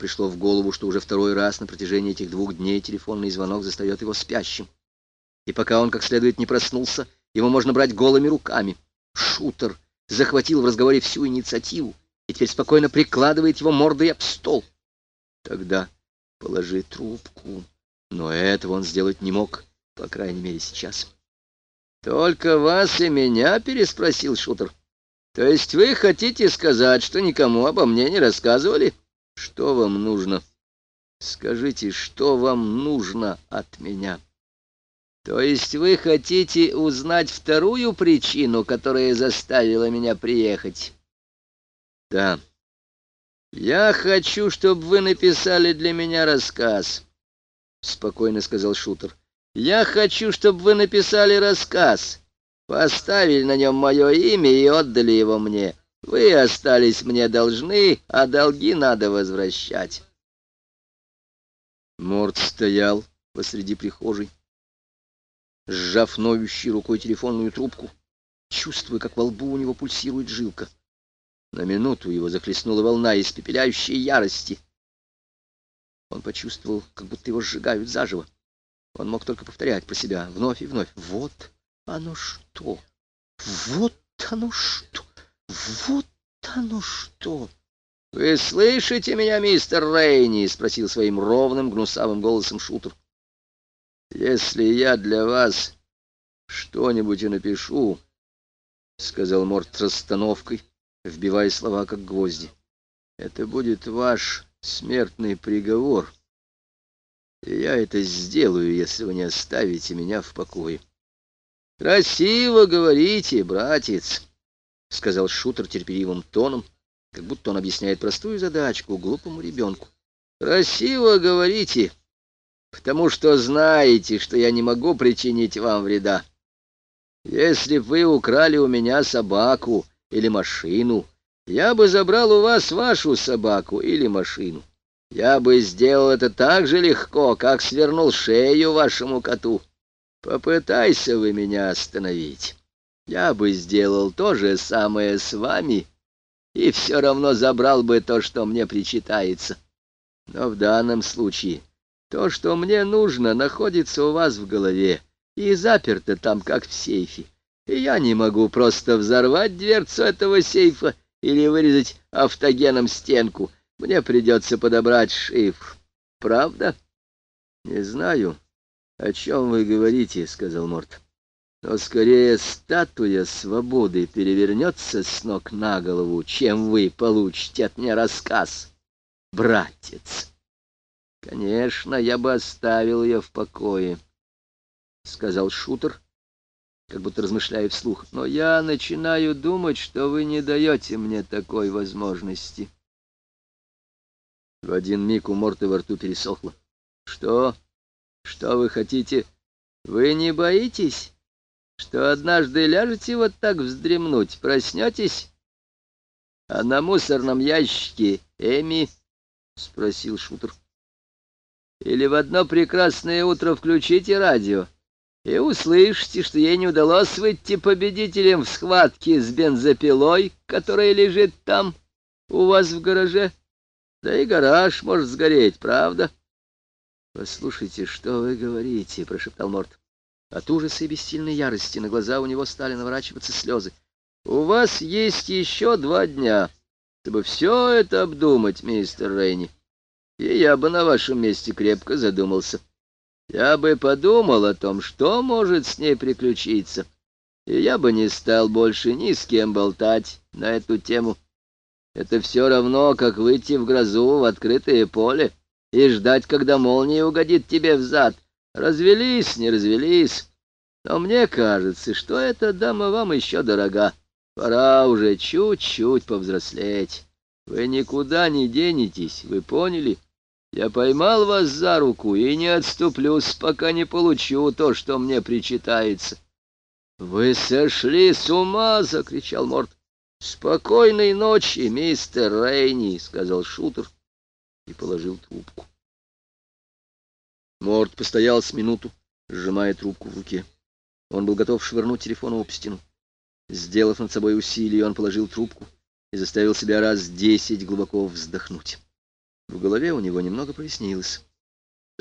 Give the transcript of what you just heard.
пришло в голову, что уже второй раз на протяжении этих двух дней телефонный звонок застает его спящим. И пока он как следует не проснулся, его можно брать голыми руками. Шутер захватил в разговоре всю инициативу и теперь спокойно прикладывает его мордой об стол. Тогда положи трубку. Но этого он сделать не мог, по крайней мере, сейчас. «Только вас и меня?» — переспросил Шутер. «То есть вы хотите сказать, что никому обо мне не рассказывали? Что вам нужно? Скажите, что вам нужно от меня?» «То есть вы хотите узнать вторую причину, которая заставила меня приехать?» «Да. Я хочу, чтобы вы написали для меня рассказ». — спокойно сказал Шутер. «Я хочу, чтобы вы написали рассказ, поставили на нем мое имя и отдали его мне. Вы остались мне должны, а долги надо возвращать». Морд стоял посреди прихожей, сжав ноющей рукой телефонную трубку, чувствуя, как во лбу у него пульсирует жилка. На минуту его захлестнула волна испепеляющей ярости — он почувствовал, как будто его сжигают заживо. Он мог только повторять про себя вновь и вновь. Вот оно что! Вот оно что! Вот оно что! «Вы слышите меня, мистер Рейни?» — спросил своим ровным, гнусавым голосом шутер. «Если я для вас что-нибудь и напишу, — сказал Морт расстановкой, вбивая слова как гвозди, — это будет ваш смертный приговор. И я это сделаю, если вы не оставите меня в покое. Красиво говорите, братец, — сказал шутер терпеливым тоном, как будто он объясняет простую задачку глупому ребенку. Красиво говорите, потому что знаете, что я не могу причинить вам вреда. Если вы украли у меня собаку или машину, я бы забрал у вас вашу собаку или машину. Я бы сделал это так же легко, как свернул шею вашему коту. Попытайся вы меня остановить. Я бы сделал то же самое с вами, и все равно забрал бы то, что мне причитается. Но в данном случае то, что мне нужно, находится у вас в голове и заперто там, как в сейфе. И я не могу просто взорвать дверцу этого сейфа или вырезать автогеном стенку. Мне придется подобрать шифр. Правда? Не знаю, о чем вы говорите, сказал Морт. Но скорее статуя свободы перевернется с ног на голову, чем вы получите от меня рассказ, братец. Конечно, я бы оставил ее в покое, сказал шутер, как будто размышляя вслух, но я начинаю думать, что вы не даете мне такой возможности. В один миг у Морта во рту пересохло. «Что? Что вы хотите? Вы не боитесь, что однажды ляжете вот так вздремнуть, проснетесь? А на мусорном ящике Эми?» — спросил шутер. «Или в одно прекрасное утро включите радио?» и услышите, что ей не удалось выйти победителем в схватке с бензопилой, которая лежит там, у вас в гараже. Да и гараж может сгореть, правда? — Послушайте, что вы говорите, — прошептал Морт. От ужаса и бессильной ярости на глаза у него стали наворачиваться слезы. — У вас есть еще два дня, чтобы все это обдумать, мистер Рейни. И я бы на вашем месте крепко задумался. — я бы подумал о том, что может с ней приключиться, и я бы не стал больше ни с кем болтать на эту тему. Это все равно, как выйти в грозу в открытое поле и ждать, когда молния угодит тебе в зад. Развелись, не развелись. Но мне кажется, что эта дама вам еще дорога. Пора уже чуть-чуть повзрослеть. Вы никуда не денетесь, вы поняли?» Я поймал вас за руку и не отступлюсь, пока не получу то, что мне причитается. — Вы сошли с ума! — закричал Морд. — Спокойной ночи, мистер Рейни! — сказал шутер и положил трубку. Морд постоял с минуту, сжимая трубку в руке. Он был готов швырнуть телефон об стену. Сделав над собой усилие, он положил трубку и заставил себя раз десять глубоко вздохнуть. В голове у него немного прояснилось.